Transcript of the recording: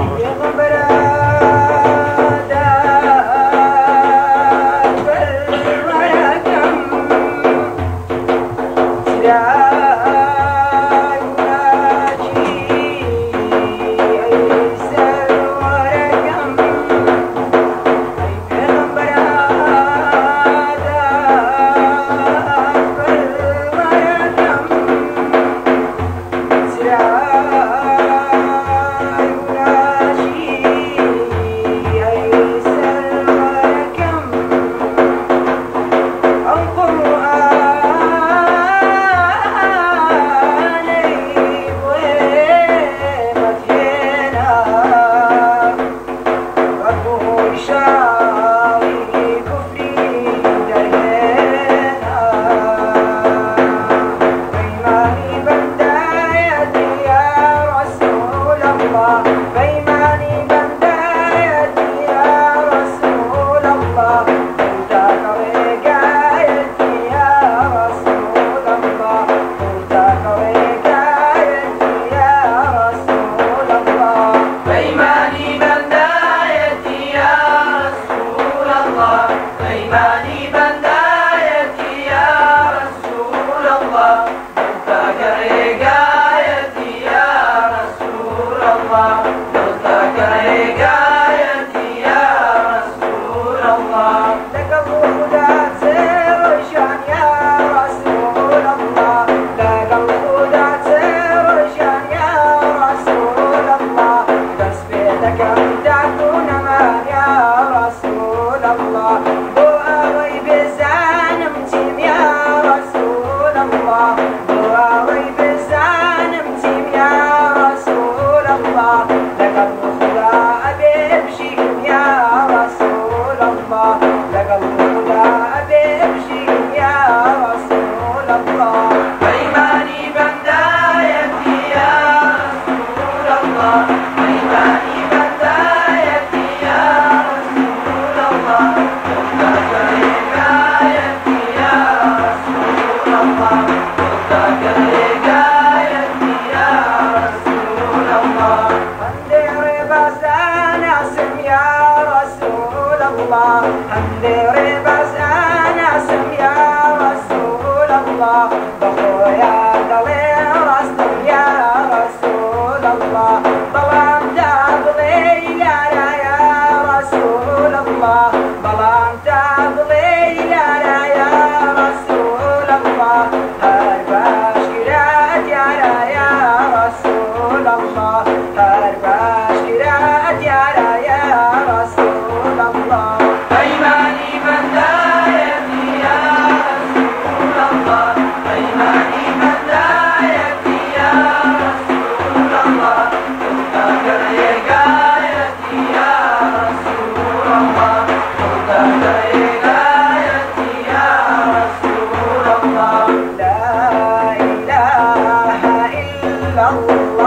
Obrigado. and the river love.